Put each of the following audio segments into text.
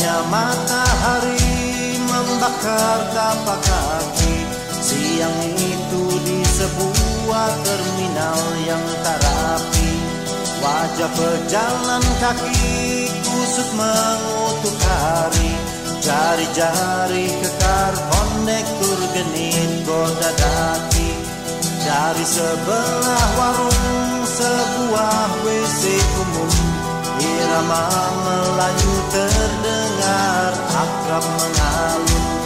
Hangatnya matahari membakar tapak kaki. Siang itu di sebuah terminal yang tak rapi. Wajah pejalan kaki kusut mengutuk hari. Jari-jari kekar kondektur genit goda daki Dari sebelah warung sebuah WC umum Irama Melayu terdengar akrab mengalun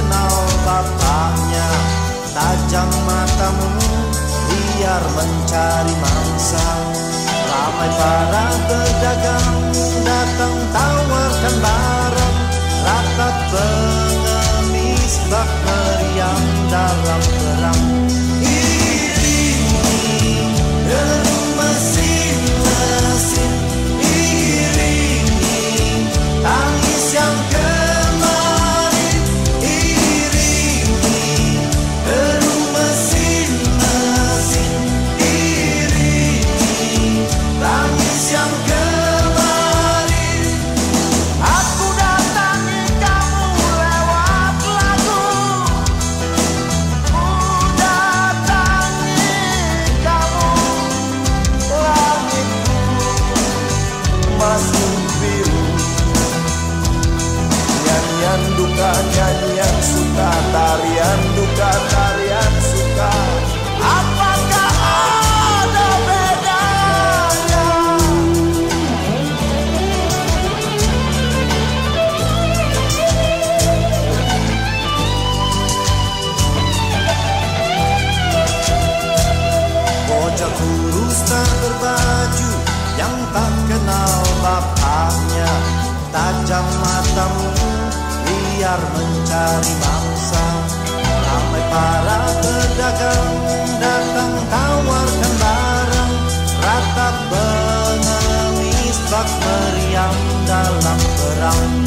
kenal bapaknya. Tajam matamu biar mencari mangsa. Ramai para pedagang duka, nyanyian suka Tarian duka, tarian suka. Apakah ada bedanya? Bocah kurus tak berbaju yang tak kenal bapaknya. Tajam matamu biar mencari mangsa Ramai para pedagang datang tawarkan barang. Ratap pengemis bak meriam dalam perang